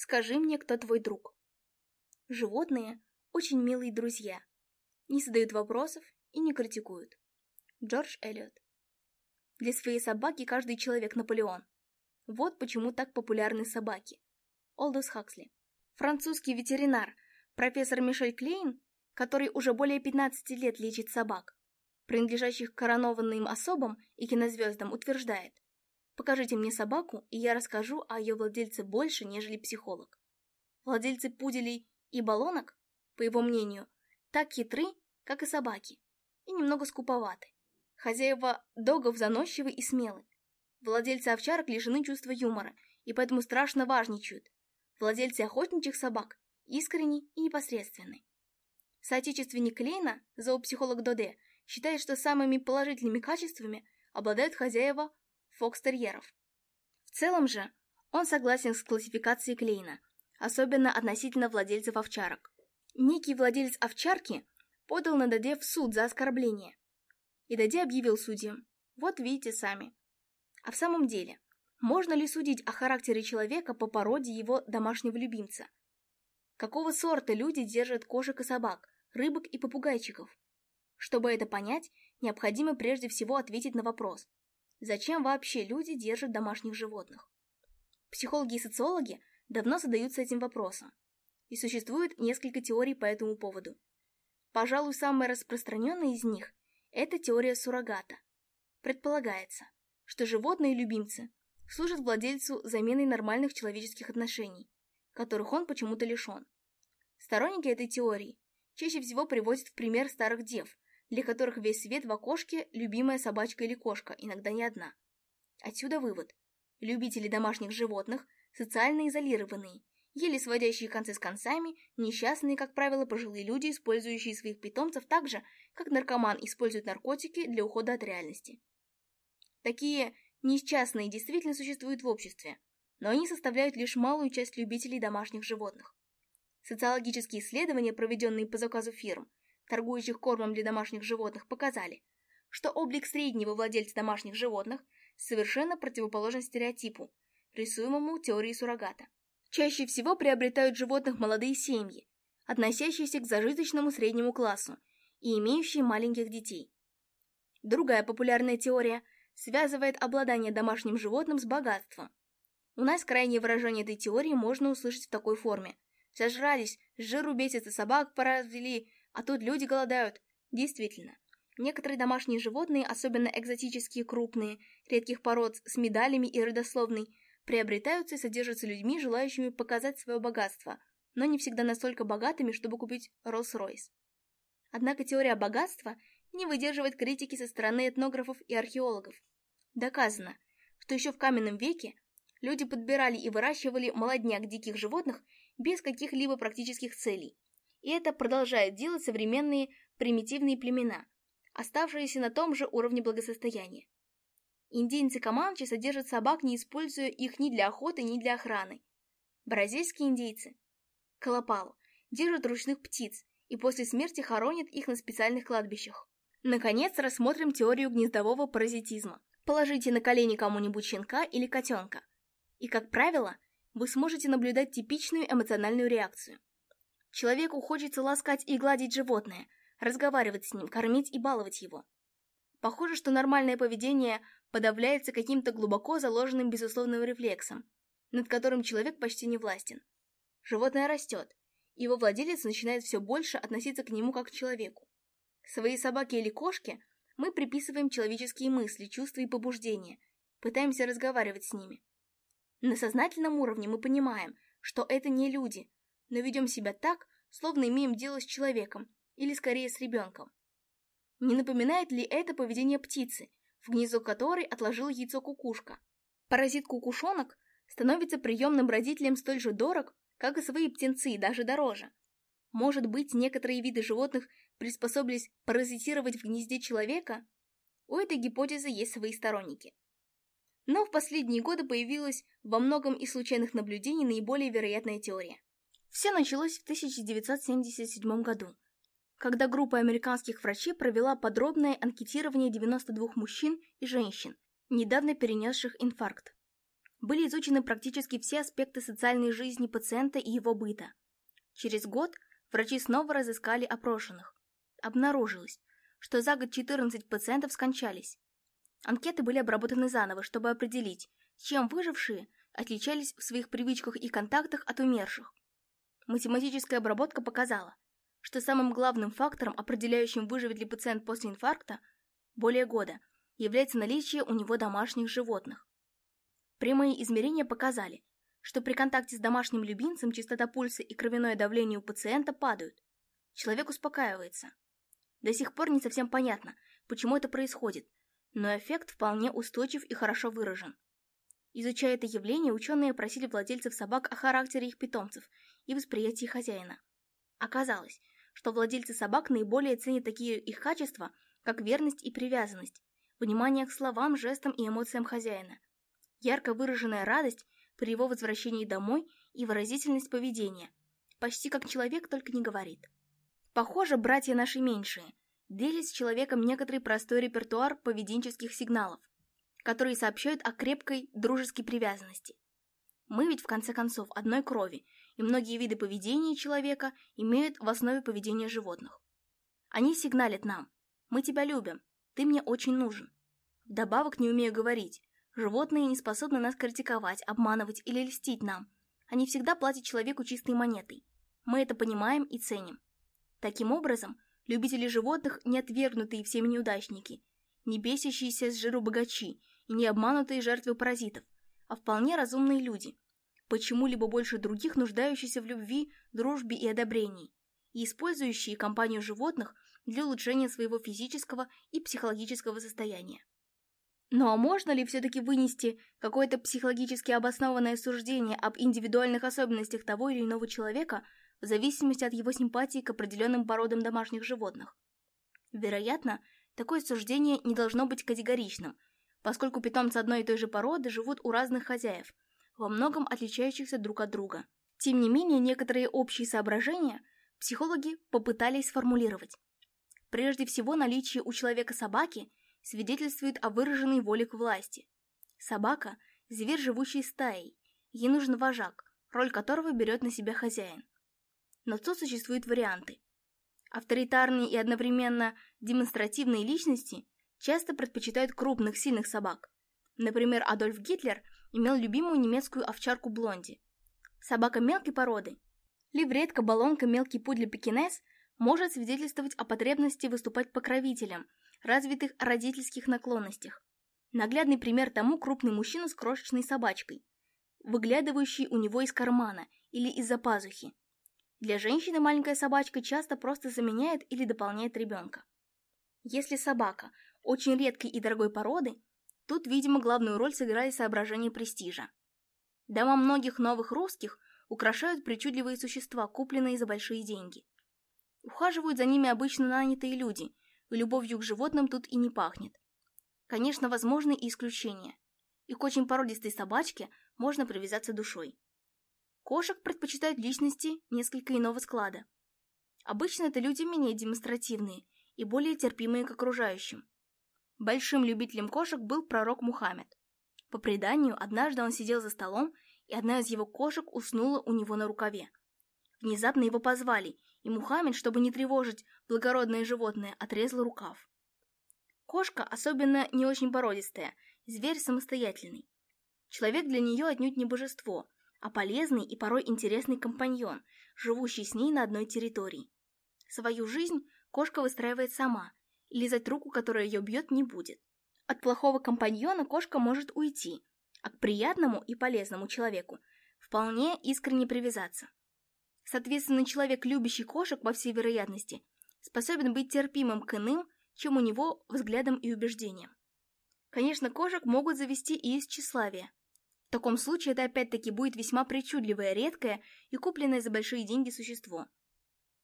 Скажи мне, кто твой друг. Животные – очень милые друзья. Не задают вопросов и не критикуют. Джордж Эллиот. Для своей собаки каждый человек Наполеон. Вот почему так популярны собаки. Олдус Хаксли. Французский ветеринар, профессор Мишель Клейн, который уже более 15 лет лечит собак, принадлежащих коронованным особам и кинозвездам, утверждает – Покажите мне собаку, и я расскажу о ее владельце больше, нежели психолог. Владельцы пуделей и баллонок, по его мнению, так хитры, как и собаки, и немного скуповаты. Хозяева догов заносчивы и смелы. Владельцы овчарок лишены чувства юмора, и поэтому страшно важничают. Владельцы охотничьих собак искренни и непосредственны. Соотечественник Клейна, зоопсихолог Доде, считает, что самыми положительными качествами обладают хозяева фокстерьеров. В целом же, он согласен с классификацией Клейна, особенно относительно владельцев овчарок. Некий владелец овчарки подал на Даде в суд за оскорбление. И Даде объявил судьям, вот видите сами. А в самом деле, можно ли судить о характере человека по породе его домашнего любимца? Какого сорта люди держат кошек и собак, рыбок и попугайчиков? Чтобы это понять, необходимо прежде всего ответить на вопрос, Зачем вообще люди держат домашних животных? Психологи и социологи давно задаются этим вопросом, и существует несколько теорий по этому поводу. Пожалуй, самая распространенная из них – это теория суррогата. Предполагается, что животные-любимцы служат владельцу заменой нормальных человеческих отношений, которых он почему-то лишен. Сторонники этой теории чаще всего приводят в пример старых дев – для которых весь свет в окошке – любимая собачка или кошка, иногда не одна. Отсюда вывод. Любители домашних животных – социально изолированные, еле сводящие концы с концами, несчастные, как правило, пожилые люди, использующие своих питомцев так же, как наркоман использует наркотики для ухода от реальности. Такие несчастные действительно существуют в обществе, но они составляют лишь малую часть любителей домашних животных. Социологические исследования, проведенные по заказу фирм, торгующих кормом для домашних животных, показали, что облик среднего владельца домашних животных совершенно противоположен стереотипу, рисуемому теорией суррогата. Чаще всего приобретают животных молодые семьи, относящиеся к зажиточному среднему классу и имеющие маленьких детей. Другая популярная теория связывает обладание домашним животным с богатством. У нас крайнее выражение этой теории можно услышать в такой форме. Сожрались, с жиру бесится собак поразвели, а тут люди голодают. Действительно. Некоторые домашние животные, особенно экзотические крупные, редких пород с медалями и родословной, приобретаются и содержатся людьми, желающими показать свое богатство, но не всегда настолько богатыми, чтобы купить Роллс-Ройс. Однако теория богатства не выдерживает критики со стороны этнографов и археологов. Доказано, что еще в каменном веке люди подбирали и выращивали молодняк диких животных без каких-либо практических целей – и это продолжают делать современные примитивные племена, оставшиеся на том же уровне благосостояния. Индейцы Каманчи содержат собак, не используя их ни для охоты, ни для охраны. Бразильские индейцы – колопалу – держат ручных птиц и после смерти хоронят их на специальных кладбищах. Наконец, рассмотрим теорию гнездового паразитизма. Положите на колени кому-нибудь щенка или котенка. И, как правило, вы сможете наблюдать типичную эмоциональную реакцию. Человеку хочется ласкать и гладить животное, разговаривать с ним, кормить и баловать его. Похоже, что нормальное поведение подавляется каким-то глубоко заложенным безусловным рефлексом, над которым человек почти не властен. Животное растет, и его владелец начинает все больше относиться к нему как к человеку. Свои собаки или кошки мы приписываем человеческие мысли, чувства и побуждения, пытаемся разговаривать с ними. На сознательном уровне мы понимаем, что это не люди, но ведем себя так, словно имеем дело с человеком, или скорее с ребенком. Не напоминает ли это поведение птицы, в гнездо которой отложил яйцо кукушка? Паразит-кукушонок становится приемным родителем столь же дорог, как и свои птенцы, и даже дороже. Может быть, некоторые виды животных приспособились паразитировать в гнезде человека? У этой гипотезы есть свои сторонники. Но в последние годы появилась во многом из случайных наблюдений наиболее вероятная теория. Все началось в 1977 году, когда группа американских врачей провела подробное анкетирование 92 мужчин и женщин, недавно перенесших инфаркт. Были изучены практически все аспекты социальной жизни пациента и его быта. Через год врачи снова разыскали опрошенных. Обнаружилось, что за год 14 пациентов скончались. Анкеты были обработаны заново, чтобы определить, чем выжившие отличались в своих привычках и контактах от умерших математическая обработка показала, что самым главным фактором, определяющим, выживет ли пациент после инфаркта, более года, является наличие у него домашних животных. Прямые измерения показали, что при контакте с домашним любимцем частота пульса и кровяное давление у пациента падают. Человек успокаивается. До сих пор не совсем понятно, почему это происходит, но эффект вполне устойчив и хорошо выражен. Изучая это явление, ученые просили владельцев собак о характере их питомцев и восприятии хозяина. Оказалось, что владельцы собак наиболее ценят такие их качества, как верность и привязанность, внимание к словам, жестам и эмоциям хозяина, ярко выраженная радость при его возвращении домой и выразительность поведения, почти как человек, только не говорит. Похоже, братья наши меньшие делят с человеком некоторый простой репертуар поведенческих сигналов, которые сообщают о крепкой дружеской привязанности. Мы ведь, в конце концов, одной крови – и многие виды поведения человека имеют в основе поведения животных. Они сигналят нам «Мы тебя любим, ты мне очень нужен». Вдобавок не умею говорить. Животные не способны нас критиковать, обманывать или льстить нам. Они всегда платят человеку чистой монетой. Мы это понимаем и ценим. Таким образом, любители животных не отвергнутые всеми неудачники, не бесящиеся с жиру богачи и не обманутые жертвы паразитов, а вполне разумные люди – почему-либо больше других нуждающихся в любви, дружбе и одобрении, и использующие компанию животных для улучшения своего физического и психологического состояния. Но можно ли все-таки вынести какое-то психологически обоснованное суждение об индивидуальных особенностях того или иного человека в зависимости от его симпатии к определенным породам домашних животных? Вероятно, такое суждение не должно быть категоричным, поскольку питомцы одной и той же породы живут у разных хозяев – во многом отличающихся друг от друга. Тем не менее, некоторые общие соображения психологи попытались сформулировать. Прежде всего, наличие у человека собаки свидетельствует о выраженной воле к власти. Собака – зверь, живущий стаей, ей нужен вожак, роль которого берет на себя хозяин. Но тут существуют варианты. Авторитарные и одновременно демонстративные личности часто предпочитают крупных сильных собак. Например, Адольф Гитлер – имел любимую немецкую овчарку Блонди. Собака мелкой породы. Ливретка, баллонка, мелкий пудель пекинес может свидетельствовать о потребности выступать покровителем, развитых родительских наклонностях. Наглядный пример тому крупный мужчина с крошечной собачкой, выглядывающий у него из кармана или из-за пазухи. Для женщины маленькая собачка часто просто заменяет или дополняет ребенка. Если собака очень редкой и дорогой породы, Тут, видимо, главную роль сыграли соображения престижа. Дома многих новых русских украшают причудливые существа, купленные за большие деньги. Ухаживают за ними обычно нанятые люди, и любовью к животным тут и не пахнет. Конечно, возможны и исключения. И к очень породистой собачке можно привязаться душой. Кошек предпочитают личности несколько иного склада. Обычно это люди менее демонстративные и более терпимые к окружающим. Большим любителем кошек был пророк Мухаммед. По преданию, однажды он сидел за столом, и одна из его кошек уснула у него на рукаве. Внезапно его позвали, и Мухаммед, чтобы не тревожить благородное животное, отрезал рукав. Кошка особенно не очень породистая, зверь самостоятельный. Человек для нее отнюдь не божество, а полезный и порой интересный компаньон, живущий с ней на одной территории. Свою жизнь кошка выстраивает сама, лизать руку, которая ее бьет, не будет. От плохого компаньона кошка может уйти, а к приятному и полезному человеку вполне искренне привязаться. Соответственно, человек, любящий кошек, по всей вероятности, способен быть терпимым к иным, чем у него взглядом и убеждением. Конечно, кошек могут завести и из тщеславия. В таком случае это опять-таки будет весьма причудливое, редкое и купленное за большие деньги существо.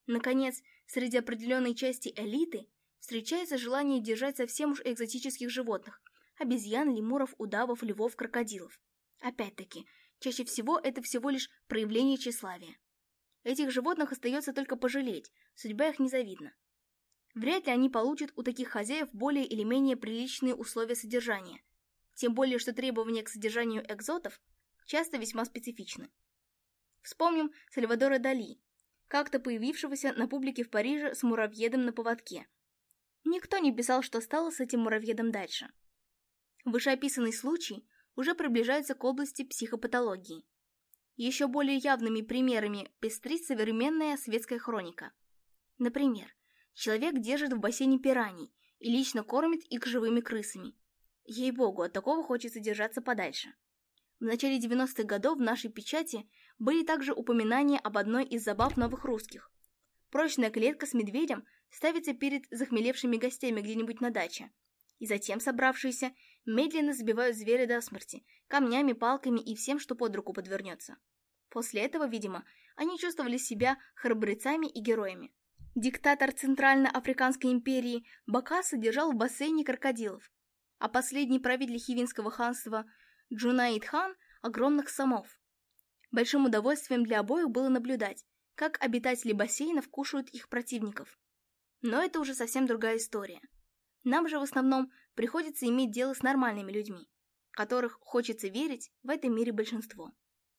Наконец, среди определенной части элиты Встречается желание держать совсем уж экзотических животных – обезьян, лемуров, удавов, львов, крокодилов. Опять-таки, чаще всего это всего лишь проявление тщеславия. Этих животных остается только пожалеть, судьба их незавидна. Вряд ли они получат у таких хозяев более или менее приличные условия содержания, тем более что требования к содержанию экзотов часто весьма специфичны. Вспомним Сальвадора Дали, как-то появившегося на публике в Париже с муравьедом на поводке – Никто не писал, что стало с этим муравьедом дальше. Вышеописанный случай уже приближается к области психопатологии. Еще более явными примерами пестрит современная светская хроника. Например, человек держит в бассейне пираний и лично кормит их живыми крысами. Ей-богу, от такого хочется держаться подальше. В начале 90-х годов в нашей печати были также упоминания об одной из забав новых русских Прочная клетка с медведем ставится перед захмелевшими гостями где-нибудь на даче. И затем собравшиеся медленно забивают зверя до смерти, камнями, палками и всем, что под руку подвернется. После этого, видимо, они чувствовали себя храбрецами и героями. Диктатор Центрально-Африканской империи Бокасса держал в бассейне крокодилов, а последний правитель Хивинского ханства Джунаид хан – огромных сомов. Большим удовольствием для обоих было наблюдать, как обитатели бассейнов кушают их противников. Но это уже совсем другая история. Нам же в основном приходится иметь дело с нормальными людьми, которых, хочется верить, в этом мире большинство.